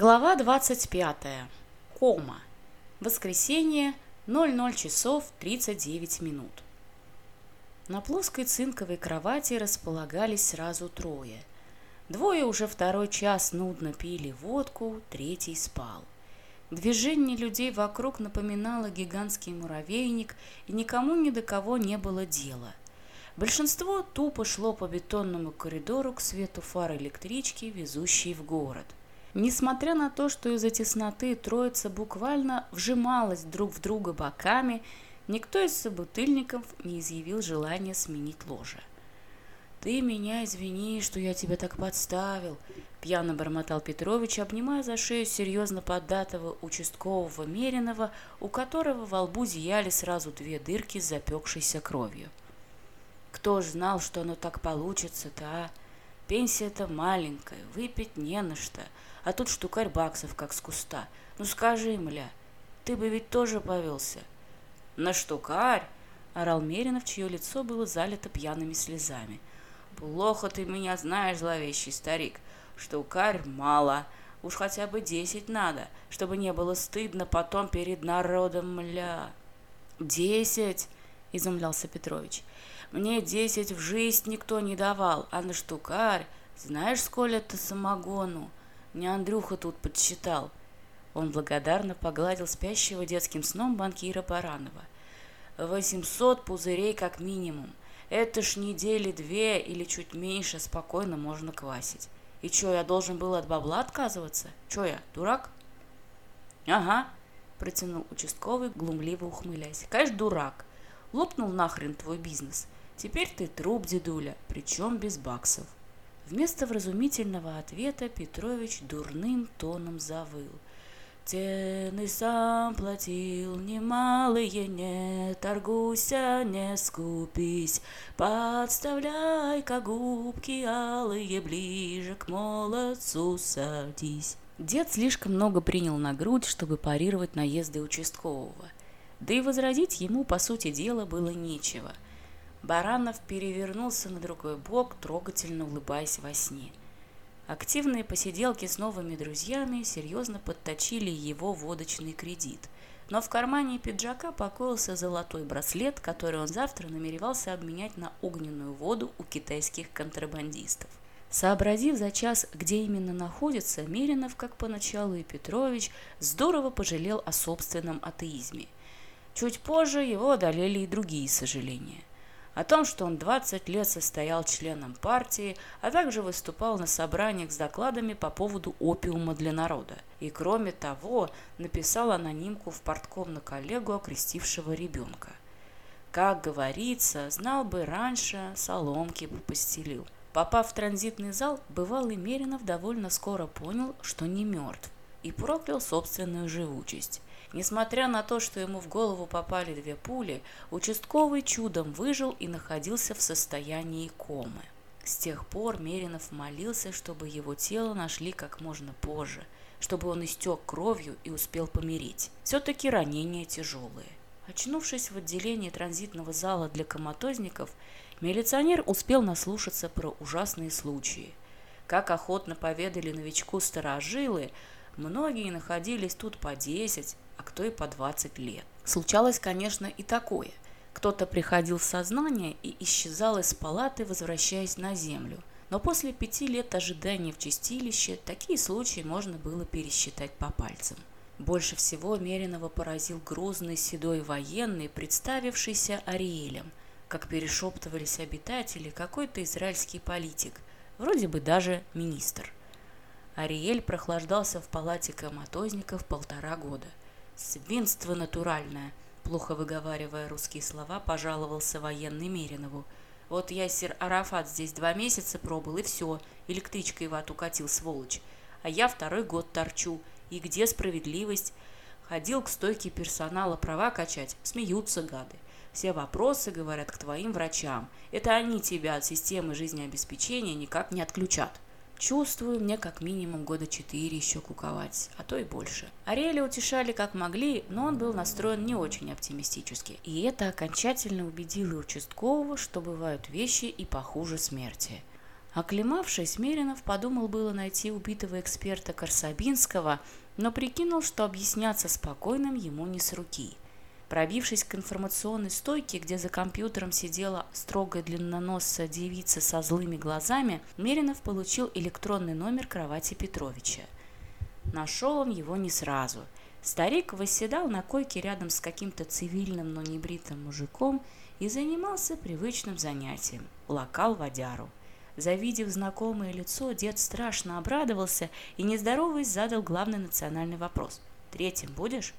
Глава 25. Кома. Воскресенье, 00 часов 39 минут. На плоской цинковой кровати располагались сразу трое. Двое уже второй час нудно пили водку, третий спал. Движение людей вокруг напоминало гигантский муравейник, и никому ни до кого не было дела. Большинство тупо шло по бетонному коридору к свету фар электрички, везущей в город – Несмотря на то, что из-за тесноты троица буквально вжималась друг в друга боками, никто из собутыльников не изъявил желания сменить ложе. «Ты меня извини, что я тебя так подставил», — пьяно бормотал Петрович, обнимая за шею серьезно поддатого участкового Меринова, у которого во лбу зияли сразу две дырки с запекшейся кровью. «Кто ж знал, что оно так получится-то, а? Пенсия-то маленькая, выпить не на что, а тут штукарь баксов, как с куста. Ну скажи, мля, ты бы ведь тоже повелся. На штукарь? Орал Меринов, чье лицо было залито пьяными слезами. Плохо ты меня знаешь, зловещий старик. Штукарь мало. Уж хотя бы десять надо, чтобы не было стыдно потом перед народом, мля. Десять? Изумлялся Петрович. Мне десять в жизнь никто не давал, а на штукарь, знаешь, сколь это самогону? Мне Андрюха тут подсчитал. Он благодарно погладил спящего детским сном банкира Баранова. Восемьсот пузырей как минимум. Это ж недели две или чуть меньше спокойно можно квасить. И чё, я должен был от бабла отказываться? Чё я, дурак? Ага, протянул участковый, глумливо ухмыляясь. Конечно, дурак. лопнул нахрен твой бизнес. Теперь ты труп, дедуля, причем без баксов. Вместо вразумительного ответа Петрович дурным тоном завыл. Цены сам платил немалые, не торгуйся, не скупись, подставляй когубки алые, ближе к молодцу садись. Дед слишком много принял на грудь, чтобы парировать наезды участкового. Да и возразить ему, по сути дела, было нечего – Баранов перевернулся на другой бок, трогательно улыбаясь во сне. Активные посиделки с новыми друзьями серьезно подточили его водочный кредит. Но в кармане пиджака покоился золотой браслет, который он завтра намеревался обменять на огненную воду у китайских контрабандистов. Сообразив за час, где именно находится, Меринов, как поначалу и Петрович, здорово пожалел о собственном атеизме. Чуть позже его одолели и другие сожаления. О том, что он 20 лет состоял членом партии, а также выступал на собраниях с докладами по поводу опиума для народа. И кроме того, написал анонимку в портком на коллегу, окрестившего ребенка. Как говорится, знал бы раньше, соломки бы постелил. Попав в транзитный зал, бывалый Меринов довольно скоро понял, что не мертв, и проклял собственную живучесть. Несмотря на то, что ему в голову попали две пули, участковый чудом выжил и находился в состоянии комы. С тех пор Меринов молился, чтобы его тело нашли как можно позже, чтобы он истек кровью и успел помереть. Все-таки ранения тяжелые. Очнувшись в отделении транзитного зала для коматозников, милиционер успел наслушаться про ужасные случаи. Как охотно поведали новичку старожилы, многие находились тут по 10, а кто и по 20 лет. Случалось, конечно, и такое. Кто-то приходил в сознание и исчезал из палаты, возвращаясь на землю. Но после пяти лет ожидания в чистилище такие случаи можно было пересчитать по пальцам. Больше всего Меринова поразил грузный седой военный, представившийся Ариэлем. Как перешептывались обитатели, какой-то израильский политик, вроде бы даже министр. Ариэль прохлаждался в палате коматозников полтора года – «Свинство натуральное!» – плохо выговаривая русские слова, пожаловался военный Меринову. «Вот я, сир Арафат, здесь два месяца пробыл, и все, электричкой в ад укатил, сволочь. А я второй год торчу. И где справедливость?» Ходил к стойке персонала права качать, смеются гады. Все вопросы, говорят, к твоим врачам. Это они тебя от системы жизнеобеспечения никак не отключат. Чувствую мне как минимум года четыре еще куковать, а то и больше. Ариэля утешали как могли, но он был настроен не очень оптимистически. И это окончательно убедило участкового, что бывают вещи и похуже смерти. Оклемавшись, Меринов подумал было найти убитого эксперта Корсабинского, но прикинул, что объясняться спокойным ему не с руки – Пробившись к информационной стойке, где за компьютером сидела строгая длинноносая девица со злыми глазами, Меринов получил электронный номер кровати Петровича. Нашел он его не сразу. Старик восседал на койке рядом с каким-то цивильным, но небритым мужиком и занимался привычным занятием – локал водяру. Завидев знакомое лицо, дед страшно обрадовался и, не здороваясь, задал главный национальный вопрос. «Третьим будешь?»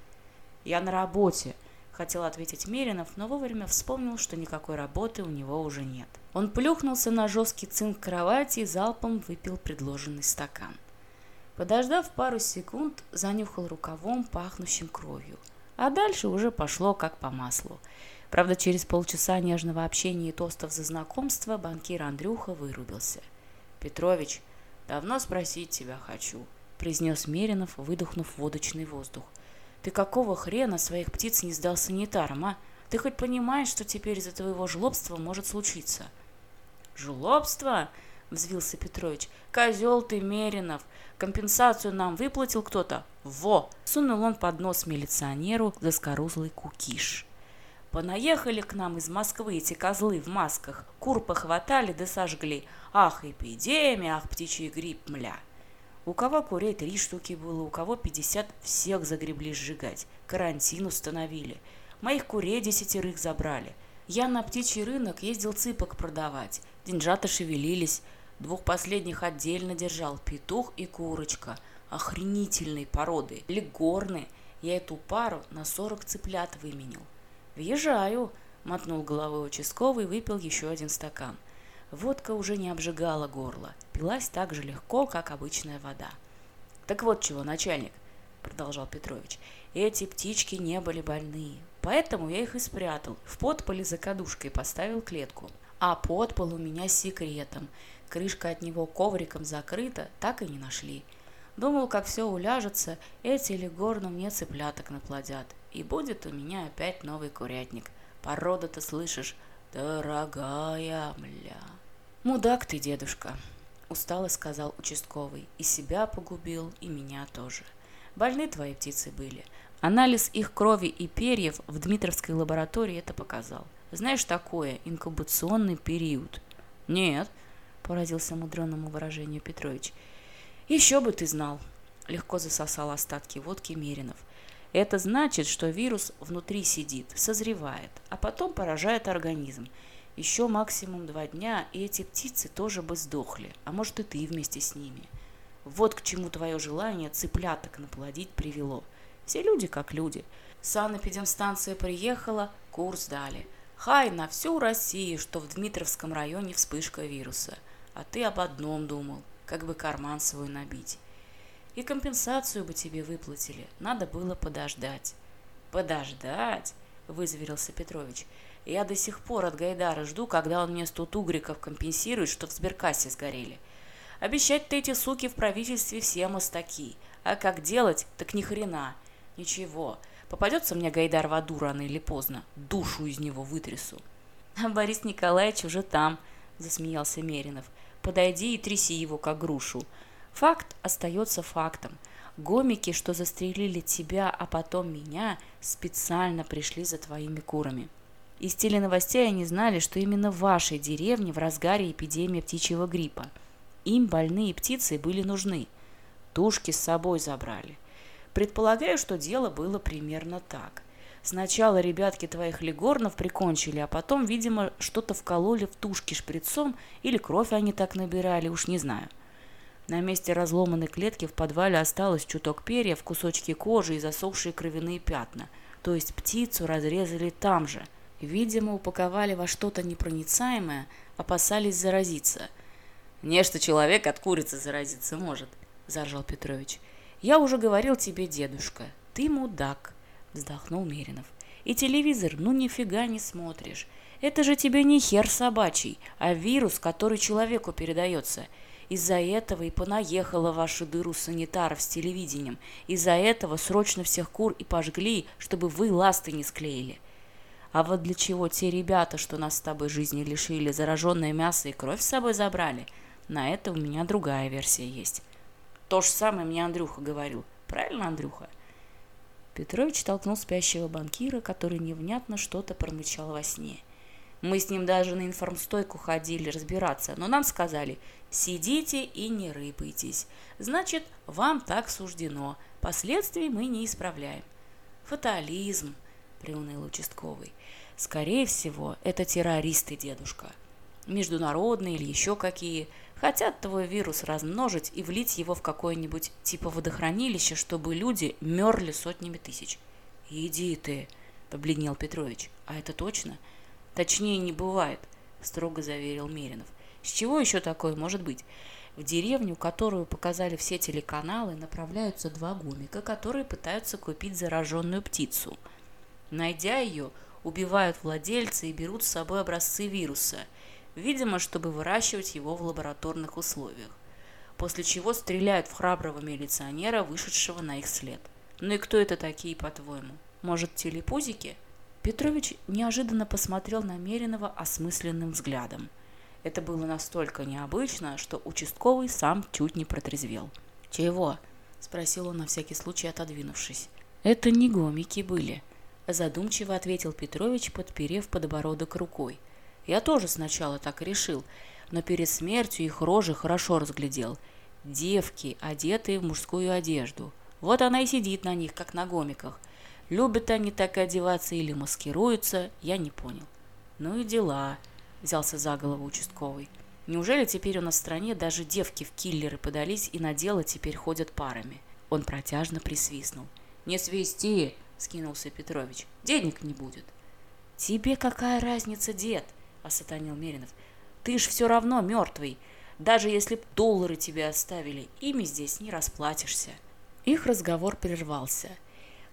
«Я на работе», хотел ответить Меринов, но вовремя вспомнил, что никакой работы у него уже нет. Он плюхнулся на жесткий цинк кровати и залпом выпил предложенный стакан. Подождав пару секунд, занюхал рукавом, пахнущим кровью. А дальше уже пошло как по маслу. Правда, через полчаса нежного общения и тостов за знакомство банкир Андрюха вырубился. «Петрович, давно спросить тебя хочу», – произнес Меринов, выдохнув водочный воздух – ты какого хрена своих птиц не сдал санитарам, а? Ты хоть понимаешь, что теперь из-за твоего жлобства может случиться?» «Жлобство?» — взвился Петрович. «Козел ты, Меринов! Компенсацию нам выплатил кто-то? Во!» Сунул он под нос милиционеру заскорузлый кукиш. «Понаехали к нам из Москвы эти козлы в масках, кур похватали да сожгли. Ах, эпидемия, ах, птичий грипп, мля!» У кого курей три штуки было, у кого 50 всех загребли сжигать. Карантин установили. Моих курей десятерых забрали. Я на птичий рынок ездил цыпок продавать. Деньжата шевелились. Двух последних отдельно держал петух и курочка. Охренительной породы. Или Я эту пару на 40 цыплят выменил. «Въезжаю», — мотнул головой участковый и выпил еще один стакан — Водка уже не обжигала горло, пилась так же легко, как обычная вода. «Так вот чего, начальник», — продолжал Петрович, — «эти птички не были больные, поэтому я их и спрятал, в подполе за кадушкой поставил клетку. А подпол у меня с секретом, крышка от него ковриком закрыта, так и не нашли». Думал, как все уляжется, эти легорну мне цыпляток наплодят. И будет у меня опять новый курятник. Порода-то слышишь, дорогая, мля. Мудак ты, дедушка, устало сказал участковый. И себя погубил, и меня тоже. Больны твои птицы были. Анализ их крови и перьев в Дмитровской лаборатории это показал. Знаешь такое, инкубационный период? Нет, поразился мудреному выражению Петрович. Еще бы ты знал, легко засосал остатки водки Меринов. Это значит, что вирус внутри сидит, созревает, а потом поражает организм. Еще максимум два дня, и эти птицы тоже бы сдохли, а может и ты вместе с ними. Вот к чему твое желание цыпляток наплодить привело. Все люди как люди. Санэпидемстанция приехала, курс дали. Хай на всю Россию, что в Дмитровском районе вспышка вируса. А ты об одном думал, как бы карман свой набить. И компенсацию бы тебе выплатили. Надо было подождать. Подождать? Вызверился Петрович. Я до сих пор от Гайдара жду, когда он мне сто тугриков компенсирует, что в сберкассе сгорели. Обещать-то эти суки в правительстве все мастаки. А как делать, так ни хрена. Ничего, попадется мне Гайдар в аду рано или поздно. Душу из него вытрясу. А Борис Николаевич уже там, засмеялся Меринов. Подойди и тряси его, как грушу. Факт остается фактом. Гомики, что застрелили тебя, а потом меня, специально пришли за твоими курами. Из теленовостей они знали, что именно в вашей деревне в разгаре эпидемии птичьего гриппа. Им больные птицы были нужны. Тушки с собой забрали. Предполагаю, что дело было примерно так. Сначала ребятки твоих легорнов прикончили, а потом, видимо, что-то вкололи в тушки шприцом или кровь они так набирали, уж не знаю – на месте разломанной клетки в подвале осталось чуток перьев, кусочки кожи и засохшие кровяные пятна. То есть птицу разрезали там же. Видимо, упаковали во что-то непроницаемое, опасались заразиться. «Не, что человек от курицы заразиться может», – заржал Петрович. «Я уже говорил тебе, дедушка, ты мудак», – вздохнул Меринов. «И телевизор, ну нифига не смотришь. Это же тебе не хер собачий, а вирус, который человеку передается. Из-за этого и понаехала вашу дыру санитаров с телевидением. Из-за этого срочно всех кур и пожгли, чтобы вы ласты не склеили. а вот для чего те ребята, что нас с тобой жизни лишили, зараженное мясо и кровь с собой забрали? На это у меня другая версия есть. То же самое мне Андрюха говорил. Правильно, Андрюха? Петрович толкнул спящего банкира, который невнятно что-то промычал во сне. Мы с ним даже на информстойку ходили разбираться, но нам сказали «сидите и не рыпайтесь». Значит, вам так суждено. Последствий мы не исправляем. Фатализм – приуныл участковый. Скорее всего, это террористы, дедушка. Международные или еще какие. Хотят твой вирус размножить и влить его в какое-нибудь типа водохранилище, чтобы люди мерли сотнями тысяч. Иди ты, побледнел Петрович. А это точно? Точнее не бывает, строго заверил Меринов. С чего еще такое может быть? В деревню, которую показали все телеканалы, направляются два гомика, которые пытаются купить зараженную птицу. Найдя ее, убивают владельца и берут с собой образцы вируса, видимо, чтобы выращивать его в лабораторных условиях, после чего стреляют в храброго милиционера, вышедшего на их след. Ну и кто это такие, по-твоему? Может, телепузики? Петрович неожиданно посмотрел на Меринова осмысленным взглядом – это было настолько необычно, что участковый сам чуть не протрезвел. «Чего?» – спросил он на всякий случай, отодвинувшись. «Это не гомики были», – задумчиво ответил Петрович, подперев подбородок рукой. «Я тоже сначала так и решил, но перед смертью их рожи хорошо разглядел. Девки, одетые в мужскую одежду. Вот она и сидит на них, как на гомиках. Любят они так одеваться или маскируются, я не понял. Ну и дела взялся за голову участковый. Неужели теперь у нас в стране даже девки в киллеры подались и на дело теперь ходят парами? Он протяжно присвистнул. «Не свисти!» – скинулся Петрович. «Денег не будет». «Тебе какая разница, дед?» – осатанил Меринов. «Ты ж все равно мертвый. Даже если б доллары тебе оставили, ими здесь не расплатишься». Их разговор прервался.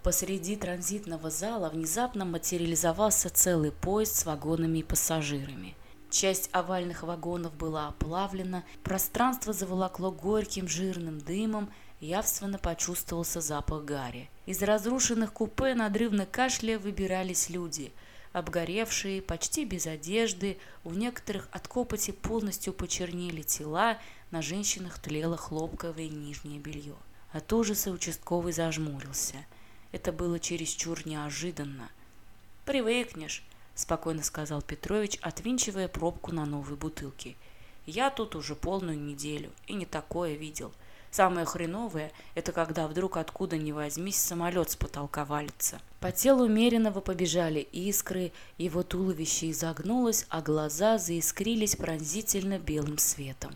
Посреди транзитного зала внезапно материализовался целый поезд с вагонами и пассажирами. Часть овальных вагонов была оплавлена, пространство заволокло горьким жирным дымом – явственно почувствовался запах гари. Из разрушенных купе надрывно кашля выбирались люди, обгоревшие, почти без одежды, у некоторых от копоти полностью почернели тела, на женщинах тлело хлопковое нижнее белье. От ужаса участковый зажмурился. Это было чересчур неожиданно. «Привыкнешь», спокойно сказал Петрович, отвинчивая пробку на новой бутылке. Я тут уже полную неделю и не такое видел. Самое хреновое – это когда вдруг откуда ни возьмись самолет с потолка валится. По телу Меринова побежали искры, его туловище изогнулось, а глаза заискрились пронзительно белым светом.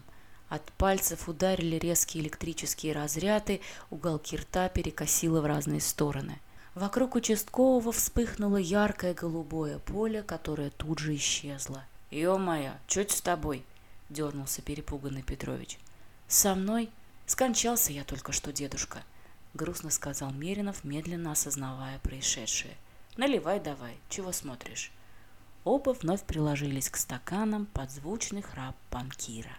От пальцев ударили резкие электрические разряды, уголки рта перекосило в разные стороны – Вокруг участкового вспыхнуло яркое голубое поле, которое тут же исчезло. «Ё-моё, чё с тобой?» – дернулся перепуганный Петрович. «Со мной? Скончался я только что, дедушка», – грустно сказал Меринов, медленно осознавая происшедшее. «Наливай давай, чего смотришь?» Оба вновь приложились к стаканам под звучный храп банкира.